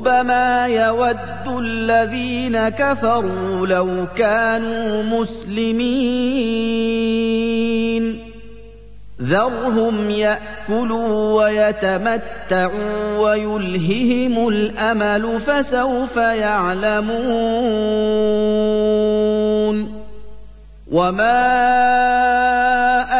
ربما يود الذين كفروا لو كانوا مسلمين ذرهم ياكلوا ويتمتعوا ويلههم الامل فسوف يعلمون وما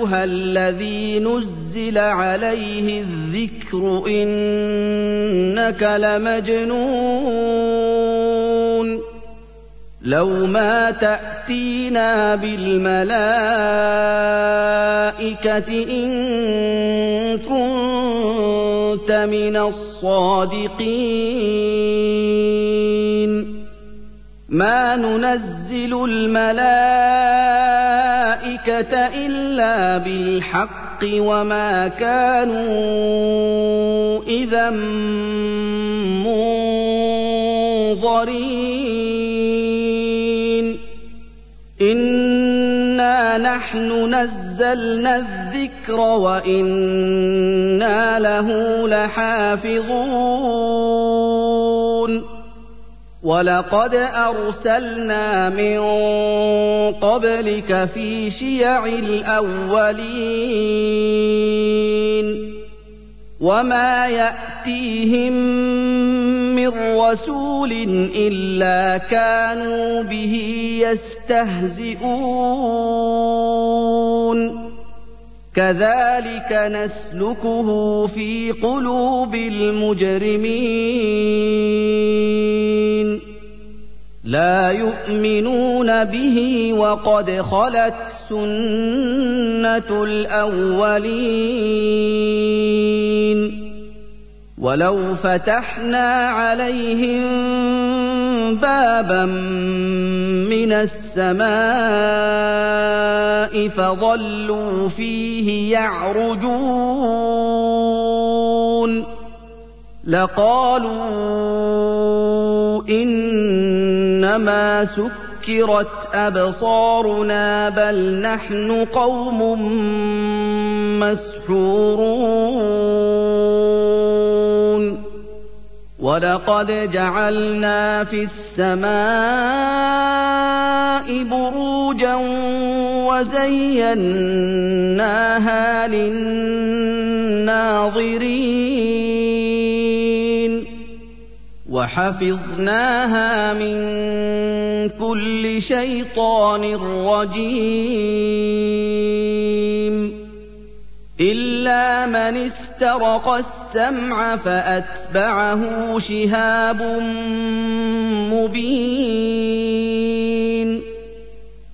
أيها الذي نزل عليه الذكر إنك لمجنون لو ما تأتينا بالملائكة إن كنت من الصادقين. ما ننزل الملائكة إلا بالحق وما كانوا إذا منظرين. إنا نحن نزلنا الذكر وإنا له لحافظون. ولقد ارسلنا من قبلك في شيع الاولين وما ياتيهم من رسول الا كانوا به يستهزئون كذلك نسلكه في قلوب المجرمين لا يؤمنون به وقد خلت سنة الأولين ولو فتحنا عليهم بابا من السماء فظلوا فيه يعرجون لقالوا إنما سكرت أبصارنا بل نحن قوم مسحورون ولقد جعلنا في السماء بروجا وزيناها للناظرين وحفظناها من كل شيطان رجيم. إلا من استرق السمع فأتبعه شهاب مبين.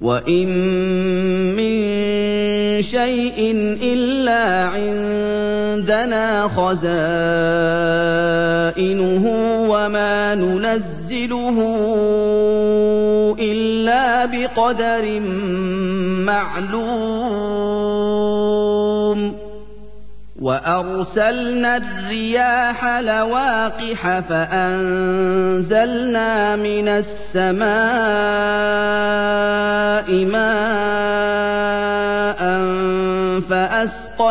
وان من شيء الا عندنا خزائنه وما ننزله الا بقدر معلوم وأرسلنا الرياح لواقح فأنزلنا من السماء ماء فأسقيناكموه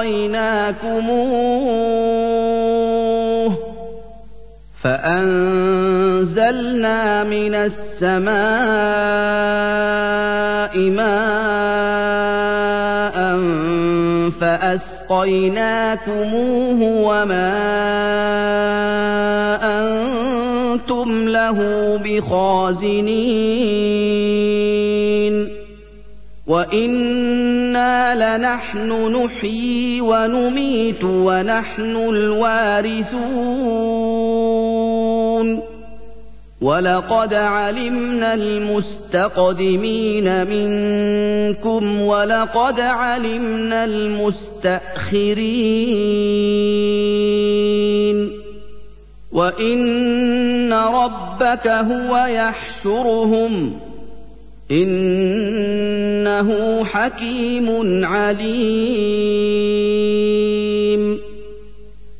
فأنزلنا من السماء ماء فأسقيناكموه وما أنتم له بخازنين وإنا لنحن نحيي ونميت ونحن الوارثون ولقد علمنا المستقدمين منكم ولقد علمنا المستاخرين وان ربك هو يحشرهم انه حكيم عليم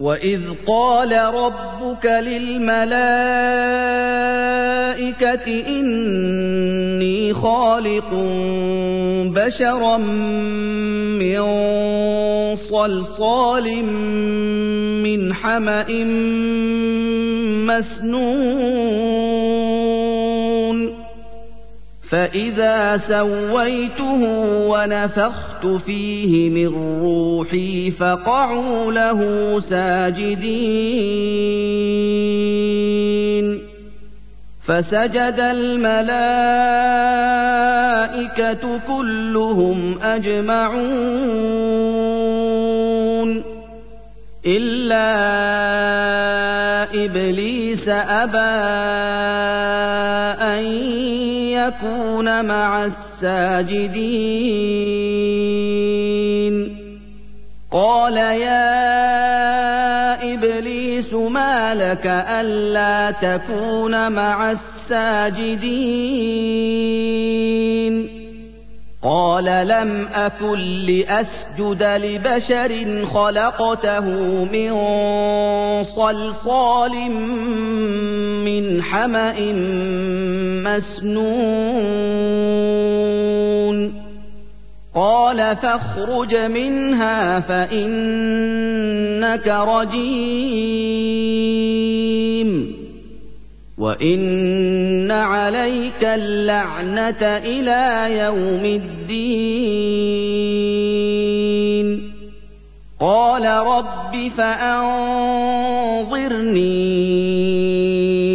واذ قال ربك للملائكه اني خالق بشرا من صلصال من حما مسنون فاذا سويته ونفخت فيه من روحي فقعوا له ساجدين فسجد الملائكه كلهم اجمعون الا ابليس ابى ان يكون مع الساجدين قال يا ابليس ما لك الا تكون مع الساجدين قال لم أكن لأسجد لبشر خلقته من صلصال من حمأ مسنون. قال فاخرج منها فإنك رجيم. وان عليك اللعنه إلى يوم الدين قال رب فانظرني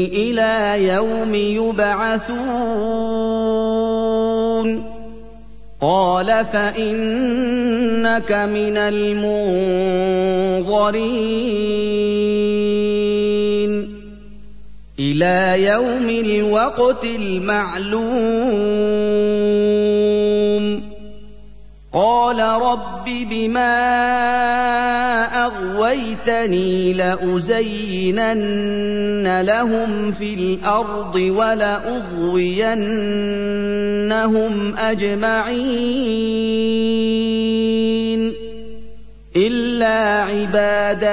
إلى يوم يبعثون قال فانك من المنظرين إلى يوم الوقت المعلوم. قال رب بما أغويتني لأزينن لهم في الأرض ولأغوينهم أجمعين. إلا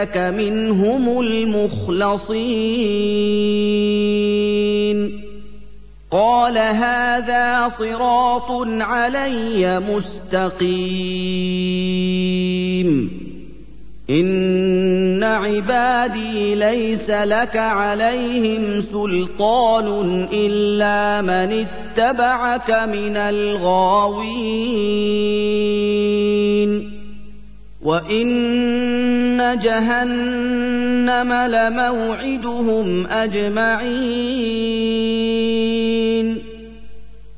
عبادك منهم المخلصين. قال هذا صراط علي مستقيم. إن عبادي ليس لك عليهم سلطان إلا من اتبعك من الغاوين. وان جهنم لموعدهم اجمعين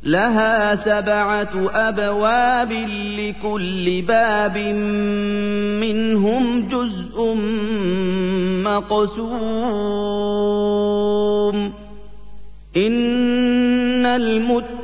لها سبعه ابواب لكل باب منهم جزء مقسوم ان المتقين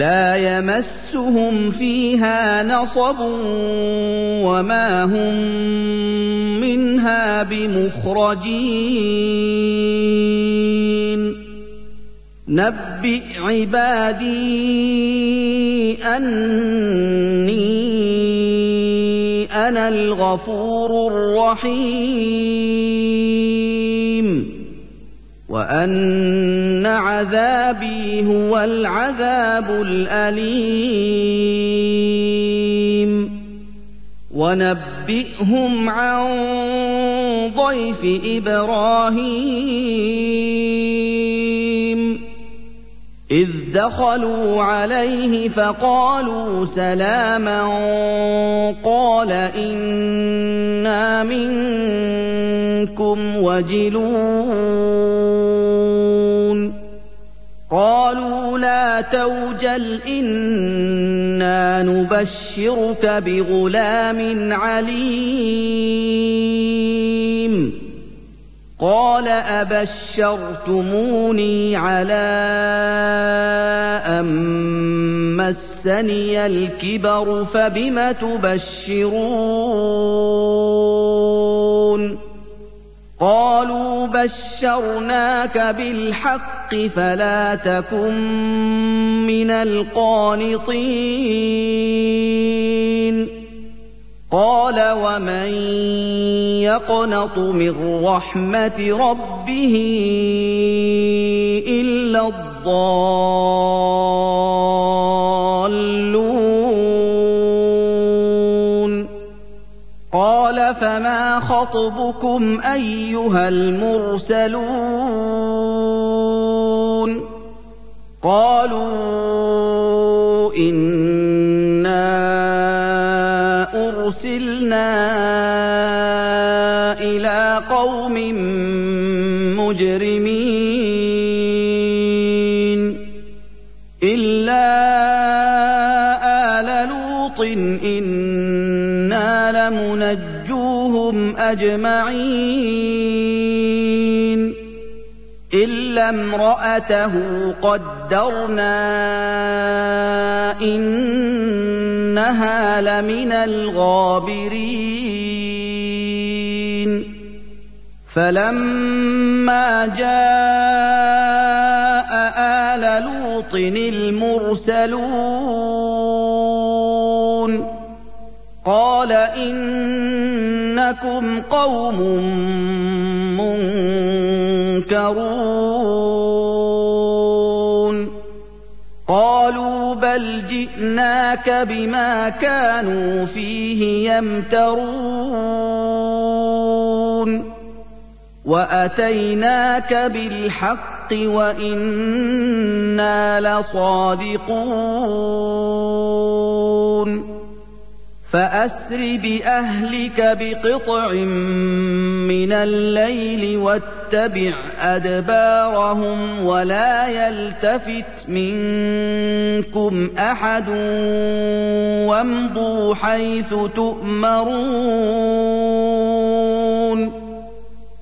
لا يمسهم فيها نصب وما هم منها بمخرجين. نبئ عبادي أني أنا الغفور الرحيم. وان عذابي هو العذاب الاليم ونبئهم عن ضيف إبراهيم اذ دخلوا عليه فقالوا سلاما قال أنا منكم وجلون قالوا لا توجل إنا نبشرك بغلام عليم قال أبشرتموني على أن مسني الكبر فبم تبشرون قالوا بشرناك بالحق فلا تكن من القانطين. قال ومن يقنط من رحمة ربه إلا الضالون فما خطبكم أيها المرسلون؟ قالوا إنا أُرْسِلْنَا إِلَىٰ قَوْمٍ أَجْمَعِينَ. إِلَّا امْرَأَتَهُ قَدَّرْنَا إِنَّهَا لَمِنَ الْغَابِرِينَ. فَلَمَّا جَاءَ آلَ لُوطٍ الْمُرْسَلُونَ قَالَ إِنَّكُمْ قَوْمٌ مُنكَرُونَ. قالوا بل جئناك بما كانوا فيه يمترون. وأتيناك بالحق وإنا لصادقون. فأسر بأهلك بقطع من الليل واتبع أدبارهم ولا يلتفت منكم أحد وامضوا حيث تؤمرون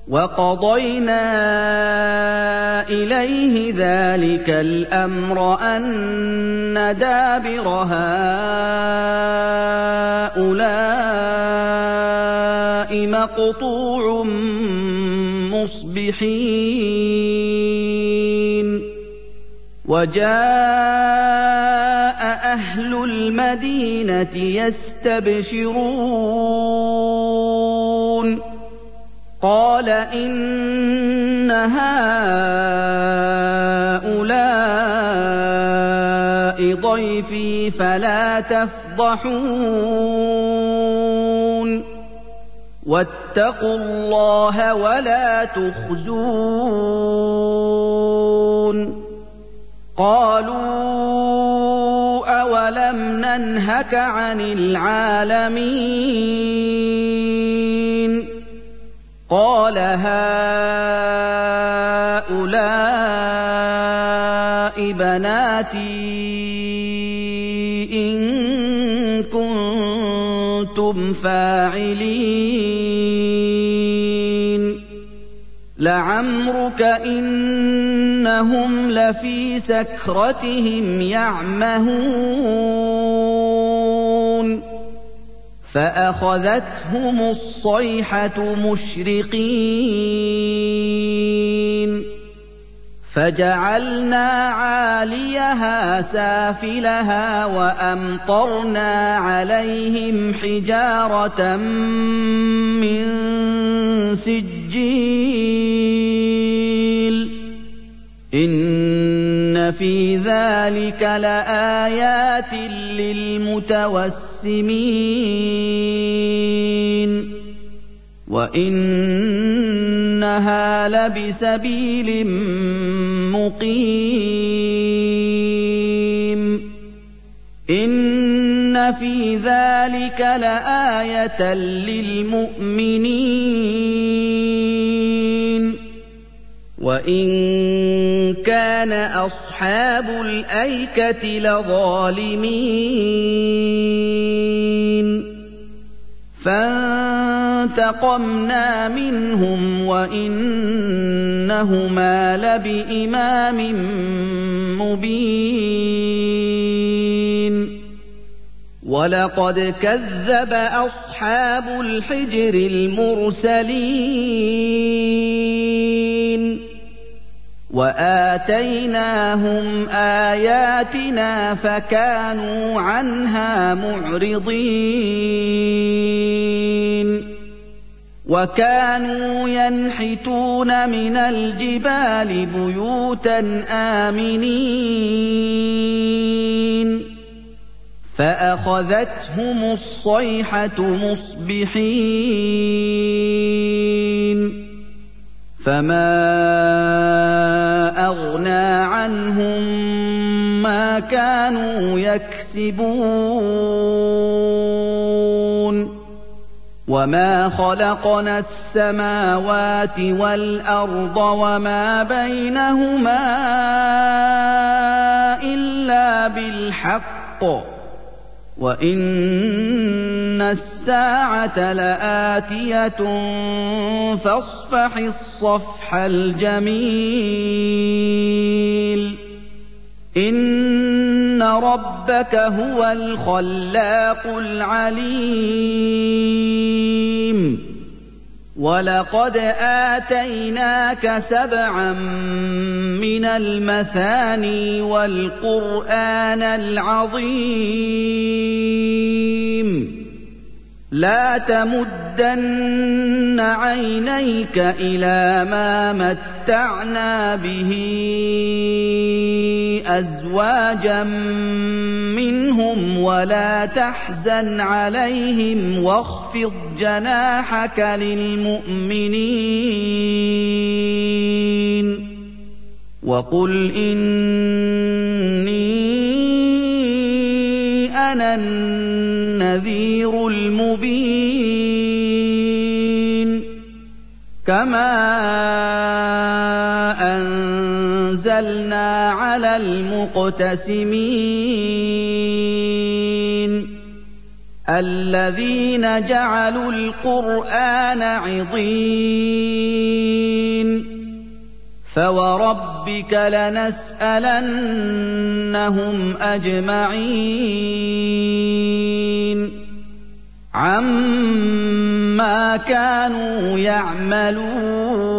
وَقَضَيْنَا إِلَيْهِ ذَٰلِكَ الْأَمْرَ أَنَّ دَابِرَ هَٰؤُلَاءِ مَقْطُوعٌ مُّصْبِحِينَ. وَجَاءَ أَهْلُ الْمَدِينَةِ يَسْتَبْشِرُونَ. قال إن هؤلاء ضيفي فلا تفضحون. واتقوا الله ولا تخزون. قالوا أولم ننهك عن العالمين؟ قال هؤلاء بناتي إن كنتم فاعلين. لعمرك إنهم لفي سكرتهم يعمهون. فأخذتهم الصيحة مشرقين. فجعلنا عاليها سافلها وأمطرنا عليهم حجارة من سجيل. في ذلك لايات للمتوسمين وانها لبسبيل مقيم ان في ذلك لايه للمؤمنين وان كان اصحاب الايكه لظالمين فانتقمنا منهم وانهما لبامام مبين ولقد كذب اصحاب الحجر المرسلين وآتيناهم آياتنا فكانوا عنها معرضين. وكانوا ينحتون من الجبال بيوتا آمنين. فأخذتهم الصيحة مصبحين. فما أغنى عنهم ما كانوا يكسبون. وما خلقنا السماوات والأرض وما بينهما إلا بالحق. وان الساعة لاتيه فاصفح الصفح الجميل ان ربك هو الخلاق العليم ولقد اتيناك سبعا من المثاني والقران العظيم لا تمدن عينيك إلى ما متعنا به أزواجا منهم ولا تحزن عليهم واخفض جناحك للمؤمنين وقل إني أنا النذير المبين كما أنزلنا على المقتسمين الذين جعلوا القرآن عضين فوربك لنسالنهم اجمعين عما كانوا يعملون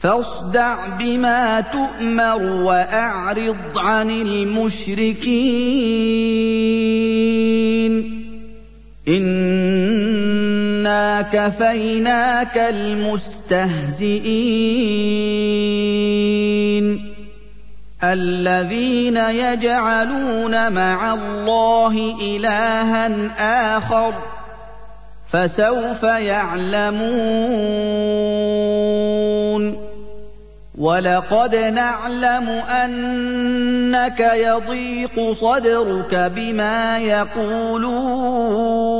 فاصدع بما تؤمر واعرض عن المشركين انا كفيناك المستهزئين الذين يجعلون مع الله الها اخر فسوف يعلمون وَلَقَدْ نَعْلَمُ أَنَّكَ يَضِيقُ صَدْرُكَ بِمَا يَقُولُونَ